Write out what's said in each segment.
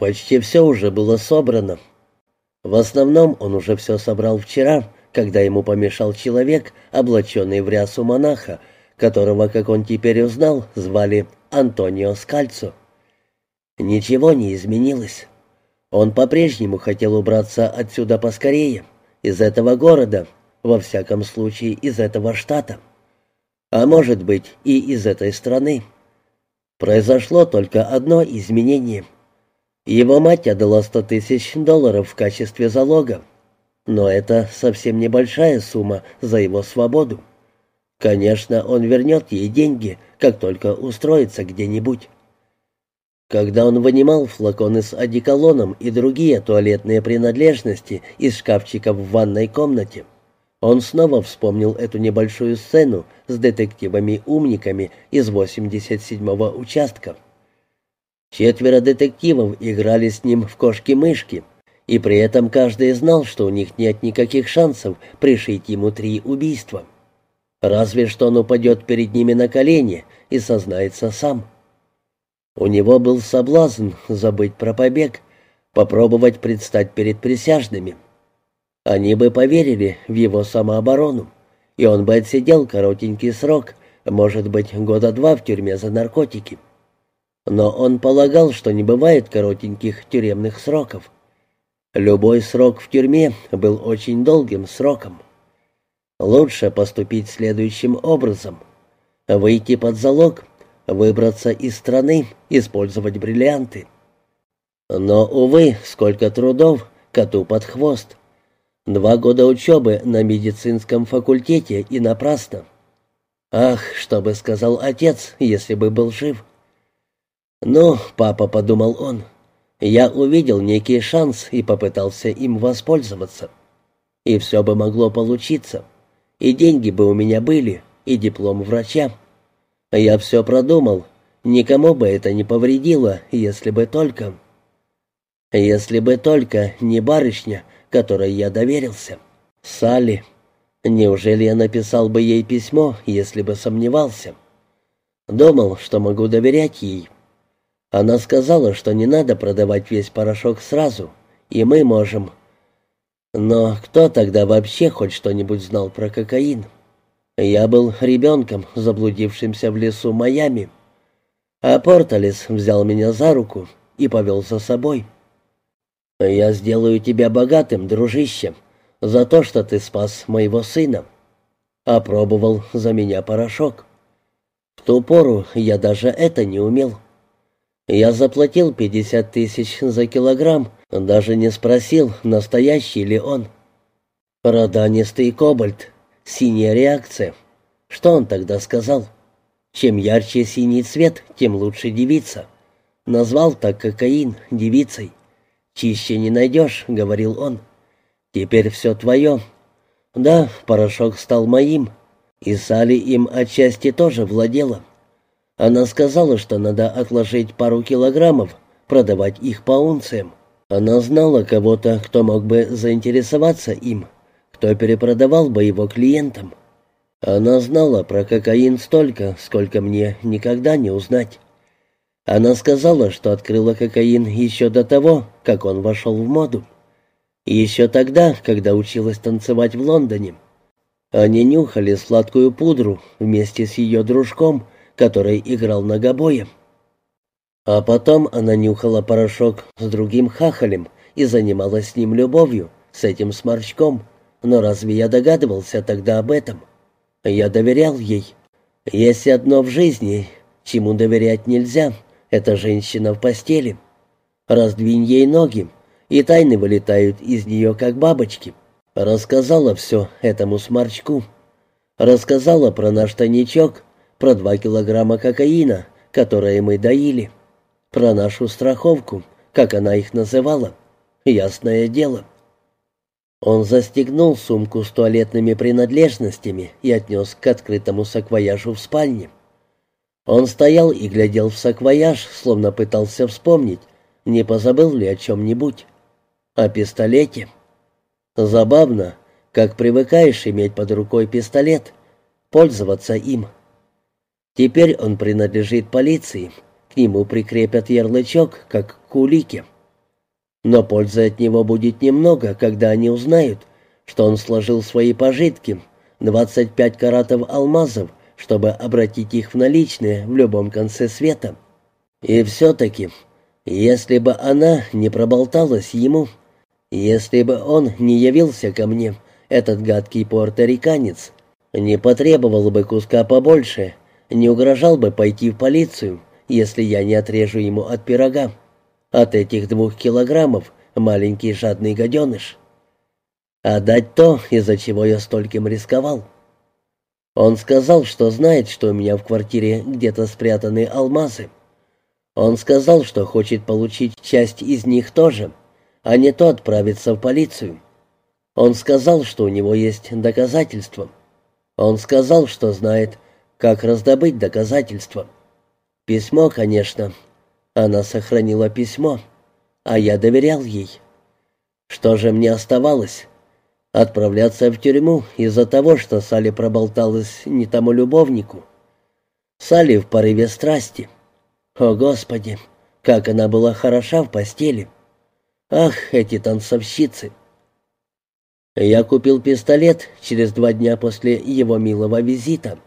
Почти все уже было собрано. В основном он уже все собрал вчера, когда ему помешал человек, облаченный в рясу монаха, которого, как он теперь узнал, звали Антонио Скальцо. Ничего не изменилось. Он по-прежнему хотел убраться отсюда поскорее, из этого города, во всяком случае из этого штата. А может быть и из этой страны. Произошло только одно изменение. Его мать отдала сто тысяч долларов в качестве залога, но это совсем небольшая сумма за его свободу. Конечно, он вернет ей деньги, как только устроится где-нибудь. Когда он вынимал флаконы с одеколоном и другие туалетные принадлежности из шкафчика в ванной комнате, он снова вспомнил эту небольшую сцену с детективами-умниками из 87-го участка. Четверо детективов играли с ним в кошки-мышки, и при этом каждый знал, что у них нет никаких шансов пришить ему три убийства. Разве что он упадет перед ними на колени и сознается сам. У него был соблазн забыть про побег, попробовать предстать перед присяжными. Они бы поверили в его самооборону, и он бы отсидел коротенький срок, может быть, года два в тюрьме за наркотики. Но он полагал, что не бывает коротеньких тюремных сроков. Любой срок в тюрьме был очень долгим сроком. Лучше поступить следующим образом. Выйти под залог выбраться из страны, использовать бриллианты. Но, увы, сколько трудов коту под хвост. Два года учебы на медицинском факультете и напрасно. Ах, что бы сказал отец, если бы был жив. «Ну, папа», — подумал он, — «я увидел некий шанс и попытался им воспользоваться. И все бы могло получиться. И деньги бы у меня были, и диплом врача. Я все продумал. Никому бы это не повредило, если бы только... Если бы только не барышня, которой я доверился. Салли. Неужели я написал бы ей письмо, если бы сомневался? Думал, что могу доверять ей. Она сказала, что не надо продавать весь порошок сразу, и мы можем. Но кто тогда вообще хоть что-нибудь знал про кокаин? Я был ребенком, заблудившимся в лесу Майами. А Порталес взял меня за руку и повел за собой. «Я сделаю тебя богатым, дружище, за то, что ты спас моего сына». Опробовал за меня порошок. В ту пору я даже это не умел. Я заплатил пятьдесят тысяч за килограмм, даже не спросил, настоящий ли он. Роданистый кобальт, Синяя реакция. Что он тогда сказал? Чем ярче синий цвет, тем лучше девица. Назвал так кокаин девицей. «Чище не найдешь», — говорил он. «Теперь все твое». Да, порошок стал моим, и Салли им отчасти тоже владела. Она сказала, что надо отложить пару килограммов, продавать их по унциям. Она знала кого-то, кто мог бы заинтересоваться им кто перепродавал бы его клиентам. Она знала про кокаин столько, сколько мне никогда не узнать. Она сказала, что открыла кокаин еще до того, как он вошел в моду. Еще тогда, когда училась танцевать в Лондоне. Они нюхали сладкую пудру вместе с ее дружком, который играл на гобое. А потом она нюхала порошок с другим хахалем и занималась с ним любовью, с этим сморчком, но разве я догадывался тогда об этом? Я доверял ей. Есть одно в жизни, чему доверять нельзя. Это женщина в постели. Раздвинь ей ноги, и тайны вылетают из нее, как бабочки. Рассказала все этому сморчку. Рассказала про наш тайничок, про два килограмма кокаина, которые мы доили. Про нашу страховку, как она их называла. Ясное дело. Он застегнул сумку с туалетными принадлежностями и отнес к открытому саквояжу в спальне. Он стоял и глядел в саквояж, словно пытался вспомнить, не позабыл ли о чем-нибудь. О пистолете. Забавно, как привыкаешь иметь под рукой пистолет, пользоваться им. Теперь он принадлежит полиции, к нему прикрепят ярлычок, как к улике. Но пользы от него будет немного, когда они узнают, что он сложил свои пожитки, 25 каратов алмазов, чтобы обратить их в наличные в любом конце света. И все-таки, если бы она не проболталась ему, если бы он не явился ко мне, этот гадкий пуэрториканец, не потребовал бы куска побольше, не угрожал бы пойти в полицию, если я не отрежу ему от пирога. От этих двух килограммов маленький жадный гаденыш. А дать то, из-за чего я стольким рисковал. Он сказал, что знает, что у меня в квартире где-то спрятаны алмазы. Он сказал, что хочет получить часть из них тоже, а не то отправиться в полицию. Он сказал, что у него есть доказательства. Он сказал, что знает, как раздобыть доказательства. Письмо, конечно. Она сохранила письмо, а я доверял ей. Что же мне оставалось? Отправляться в тюрьму из-за того, что Салли проболталась не тому любовнику. Салли в порыве страсти. О, Господи, как она была хороша в постели. Ах, эти танцовщицы. Я купил пистолет через два дня после его милого визита.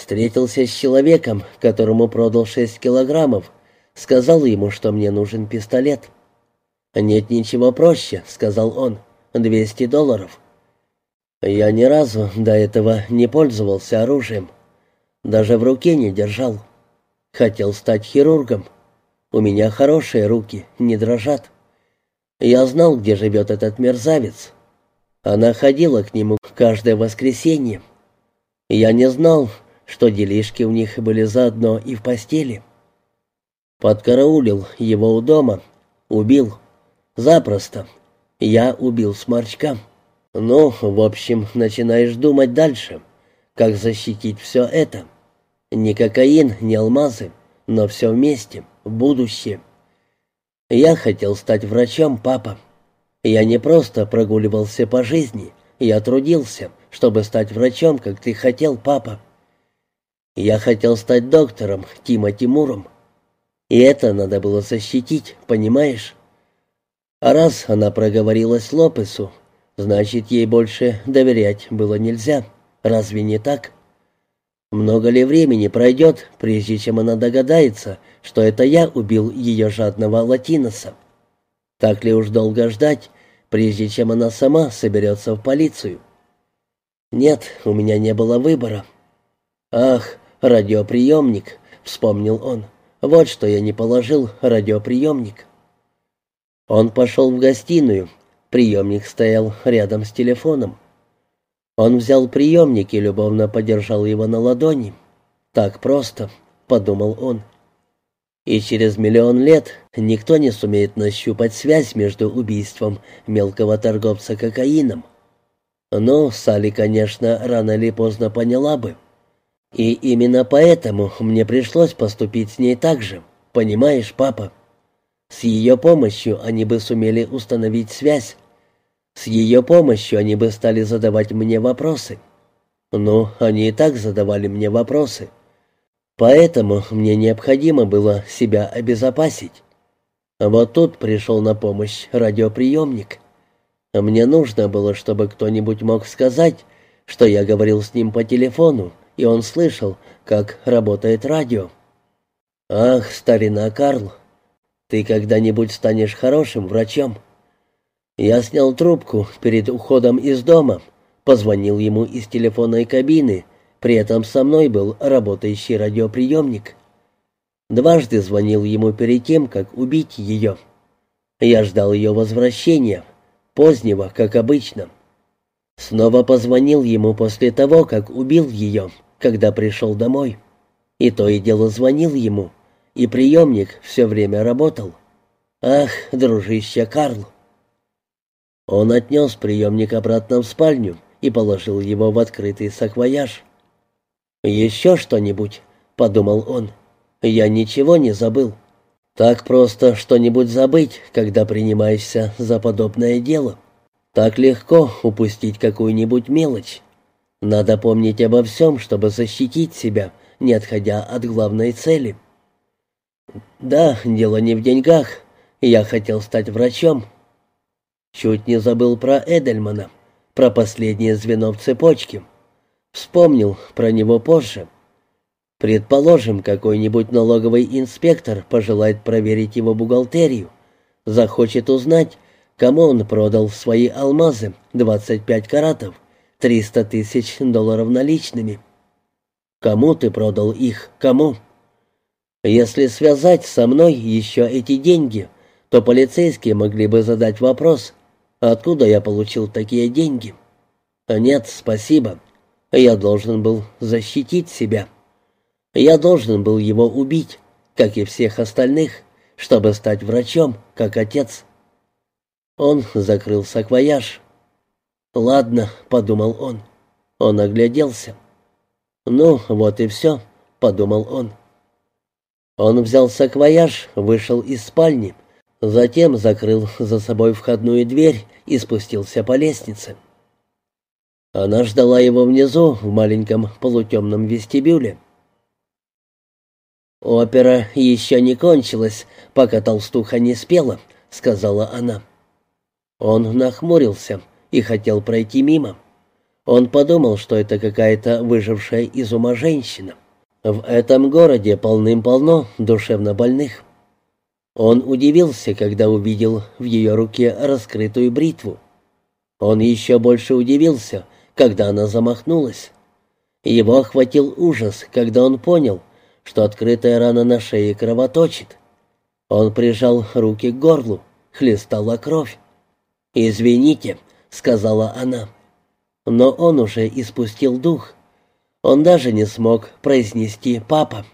Встретился с человеком, которому продал шесть килограммов, сказал ему, что мне нужен пистолет. «Нет ничего проще», — сказал он, — «двести долларов». Я ни разу до этого не пользовался оружием, даже в руке не держал. Хотел стать хирургом. У меня хорошие руки, не дрожат. Я знал, где живет этот мерзавец, она ходила к нему каждое воскресенье. Я не знал, что делишки у них были заодно и в постели. Подкараулил его у дома, убил. Запросто. Я убил сморчка. Ну, в общем, начинаешь думать дальше, как защитить все это. Не кокаин, не алмазы, но все вместе, будущее. Я хотел стать врачом, папа. Я не просто прогуливался по жизни, я трудился, чтобы стать врачом, как ты хотел, папа. Я хотел стать доктором Тима Тимуром. И это надо было защитить, понимаешь? А раз она проговорилась Лопесу, значит, ей больше доверять было нельзя. Разве не так? Много ли времени пройдет, прежде чем она догадается, что это я убил ее жадного латиноса? Так ли уж долго ждать, прежде чем она сама соберется в полицию? Нет, у меня не было выбора. Ах, радиоприемник, вспомнил он. Вот что я не положил, радиоприемник. Он пошел в гостиную. Приемник стоял рядом с телефоном. Он взял приемник и любовно подержал его на ладони. «Так просто», — подумал он. И через миллион лет никто не сумеет нащупать связь между убийством мелкого торговца кокаином. Но Салли, конечно, рано или поздно поняла бы. И именно поэтому мне пришлось поступить с ней так же. Понимаешь, папа? С ее помощью они бы сумели установить связь. С ее помощью они бы стали задавать мне вопросы. Ну, они и так задавали мне вопросы. Поэтому мне необходимо было себя обезопасить. Вот тут пришел на помощь радиоприемник. Мне нужно было, чтобы кто-нибудь мог сказать, что я говорил с ним по телефону, и он слышал, как работает радио. «Ах, старина Карл, ты когда-нибудь станешь хорошим врачом?» Я снял трубку перед уходом из дома, позвонил ему из телефонной кабины при этом со мной был работающий радиоприемник. Дважды звонил ему перед тем, как убить ее. Я ждал ее возвращения, позднего, как обычно. Снова позвонил ему после того, как убил ее, когда пришел домой. И то и дело звонил ему, и приемник все время работал. Ах, дружище Карл! Он отнес приемник обратно в спальню и положил его в открытый саквояж. «Еще что-нибудь», — подумал он. «Я ничего не забыл. Так просто что-нибудь забыть, когда принимаешься за подобное дело. Так легко упустить какую-нибудь мелочь. Надо помнить обо всем, чтобы защитить себя, не отходя от главной цели». «Да, дело не в деньгах. Я хотел стать врачом. Чуть не забыл про Эдельмана, про последнее звено в цепочке. Вспомнил про него позже. Предположим, какой-нибудь налоговый инспектор пожелает проверить его бухгалтерию, захочет узнать, кому он продал свои алмазы 25 каратов, 300 тысяч долларов наличными. Кому ты продал их, кому? Если связать со мной еще эти деньги, то полицейские могли бы задать вопрос, откуда я получил такие деньги. Нет, спасибо. Я должен был защитить себя. Я должен был его убить, как и всех остальных, чтобы стать врачом, как отец. Он закрыл саквояж. «Ладно», — подумал он. Он огляделся. «Ну, вот и все», — подумал он. Он взял саквояж, вышел из спальни, затем закрыл за собой входную дверь и спустился по лестнице. Она ждала его внизу, в маленьком полутемном вестибюле. «Опера еще не кончилась, пока толстуха не спела», — сказала она. Он нахмурился и хотел пройти мимо. Он подумал, что это какая-то выжившая из ума женщина. В этом городе полным-полно душевнобольных. Он удивился, когда увидел в ее руке раскрытую бритву. Он еще больше удивился, когда она замахнулась. Его охватил ужас, когда он понял, что открытая рана на шее кровоточит. Он прижал руки к горлу, хлестала кровь. «Извините», — сказала она. Но он уже испустил дух. Он даже не смог произнести «папа».